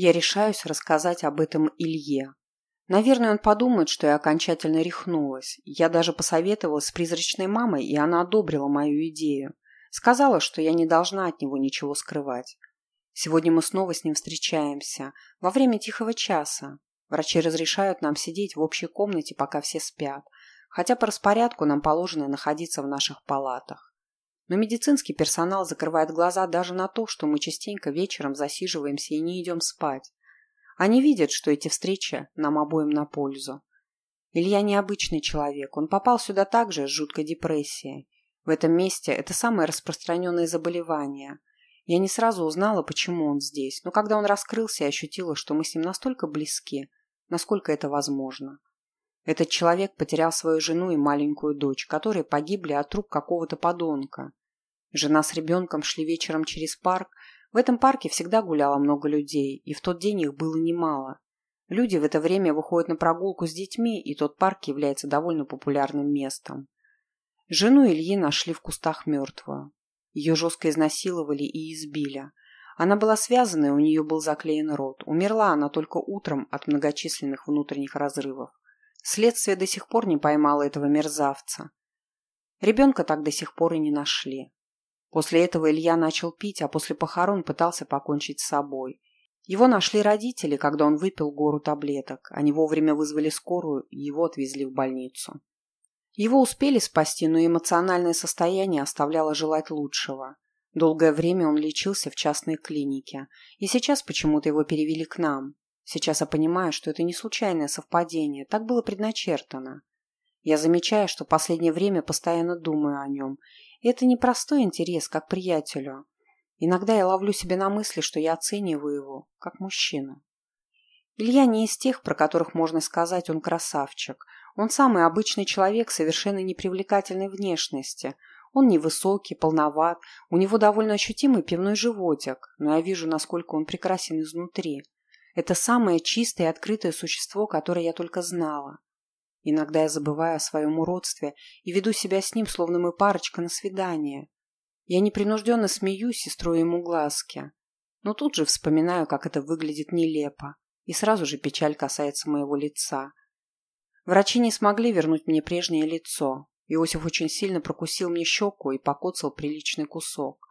Я решаюсь рассказать об этом Илье. Наверное, он подумает, что я окончательно рехнулась. Я даже посоветовалась с призрачной мамой, и она одобрила мою идею. Сказала, что я не должна от него ничего скрывать. Сегодня мы снова с ним встречаемся. Во время тихого часа. Врачи разрешают нам сидеть в общей комнате, пока все спят. Хотя по распорядку нам положено находиться в наших палатах. Но медицинский персонал закрывает глаза даже на то, что мы частенько вечером засиживаемся и не идем спать. Они видят, что эти встречи нам обоим на пользу. Илья необычный человек. Он попал сюда также с жуткой депрессией. В этом месте это самое распространенное заболевание. Я не сразу узнала, почему он здесь, но когда он раскрылся, я ощутила, что мы с ним настолько близки, насколько это возможно. Этот человек потерял свою жену и маленькую дочь, которые погибли от рук какого-то подонка. Жена с ребенком шли вечером через парк. В этом парке всегда гуляло много людей, и в тот день их было немало. Люди в это время выходят на прогулку с детьми, и тот парк является довольно популярным местом. Жену Ильи нашли в кустах мертвую. Ее жестко изнасиловали и избили. Она была связана, и у нее был заклеен рот. Умерла она только утром от многочисленных внутренних разрывов. Следствие до сих пор не поймало этого мерзавца. Ребенка так до сих пор и не нашли. После этого Илья начал пить, а после похорон пытался покончить с собой. Его нашли родители, когда он выпил гору таблеток. Они вовремя вызвали скорую и его отвезли в больницу. Его успели спасти, но эмоциональное состояние оставляло желать лучшего. Долгое время он лечился в частной клинике, и сейчас почему-то его перевели к нам. Сейчас я понимаю, что это не случайное совпадение, так было предначертано. Я замечаю, что последнее время постоянно думаю о нем, и это не простой интерес, как приятелю. Иногда я ловлю себя на мысли, что я оцениваю его, как мужчину. Илья не из тех, про которых можно сказать, он красавчик. Он самый обычный человек совершенно непривлекательной внешности. Он невысокий, полноват, у него довольно ощутимый пивной животик, но я вижу, насколько он прекрасен изнутри. Это самое чистое и открытое существо, которое я только знала. Иногда я забываю о своем уродстве и веду себя с ним, словно мы парочка на свидание. Я непринужденно смеюсь и строю ему глазки. Но тут же вспоминаю, как это выглядит нелепо. И сразу же печаль касается моего лица. Врачи не смогли вернуть мне прежнее лицо. Иосиф очень сильно прокусил мне щеку и покоцал приличный кусок.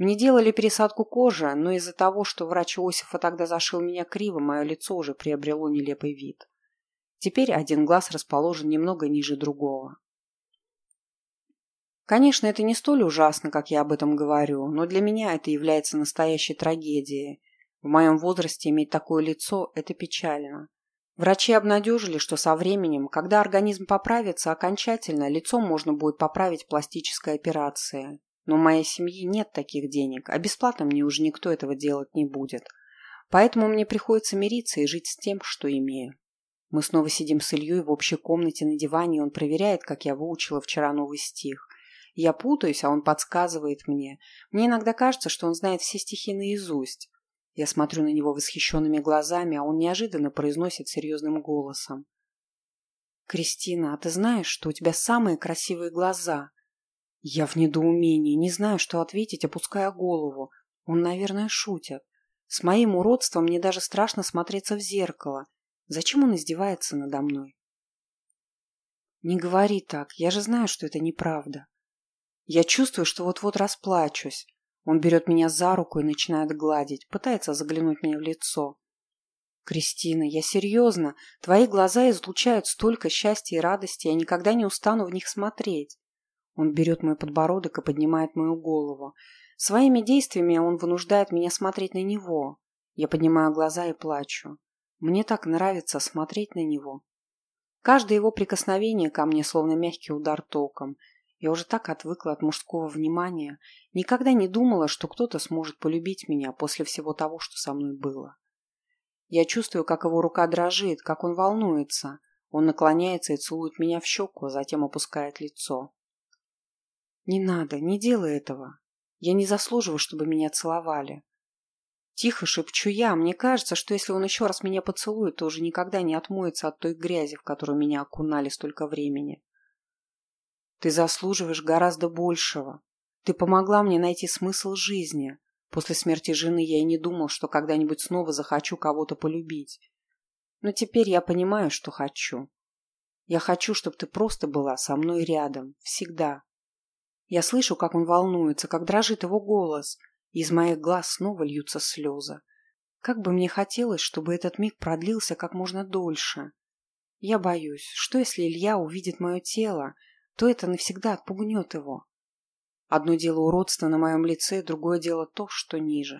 Мне делали пересадку кожи, но из-за того, что врач Иосифа тогда зашил меня криво, мое лицо уже приобрело нелепый вид. Теперь один глаз расположен немного ниже другого. Конечно, это не столь ужасно, как я об этом говорю, но для меня это является настоящей трагедией. В моем возрасте иметь такое лицо – это печально. Врачи обнадежили, что со временем, когда организм поправится окончательно, лицо можно будет поправить пластической операцией. Но в моей семье нет таких денег, а бесплатно мне уже никто этого делать не будет. Поэтому мне приходится мириться и жить с тем, что имею. Мы снова сидим с Ильей в общей комнате на диване, и он проверяет, как я выучила вчера новый стих. Я путаюсь, а он подсказывает мне. Мне иногда кажется, что он знает все стихи наизусть. Я смотрю на него восхищенными глазами, а он неожиданно произносит серьезным голосом. «Кристина, а ты знаешь, что у тебя самые красивые глаза?» Я в недоумении, не знаю, что ответить, опуская голову. Он, наверное, шутит. С моим уродством мне даже страшно смотреться в зеркало. Зачем он издевается надо мной? Не говори так, я же знаю, что это неправда. Я чувствую, что вот-вот расплачусь. Он берет меня за руку и начинает гладить, пытается заглянуть мне в лицо. «Кристина, я серьезно. Твои глаза излучают столько счастья и радости, я никогда не устану в них смотреть». Он берет мой подбородок и поднимает мою голову. Своими действиями он вынуждает меня смотреть на него. Я поднимаю глаза и плачу. Мне так нравится смотреть на него. Каждое его прикосновение ко мне словно мягкий удар током. Я уже так отвыкла от мужского внимания, никогда не думала, что кто-то сможет полюбить меня после всего того, что со мной было. Я чувствую, как его рука дрожит, как он волнуется. Он наклоняется и целует меня в щеку, а затем опускает лицо. «Не надо, не делай этого. Я не заслуживаю, чтобы меня целовали. Тихо шепчу я. Мне кажется, что если он еще раз меня поцелует, то уже никогда не отмоется от той грязи, в которую меня окунали столько времени. Ты заслуживаешь гораздо большего. Ты помогла мне найти смысл жизни. После смерти жены я и не думал, что когда-нибудь снова захочу кого-то полюбить. Но теперь я понимаю, что хочу. Я хочу, чтобы ты просто была со мной рядом. Всегда. Я слышу, как он волнуется, как дрожит его голос. Из моих глаз снова льются слезы. Как бы мне хотелось, чтобы этот миг продлился как можно дольше. Я боюсь, что если Илья увидит мое тело, то это навсегда отпугнет его. Одно дело уродство на моем лице, другое дело то, что ниже.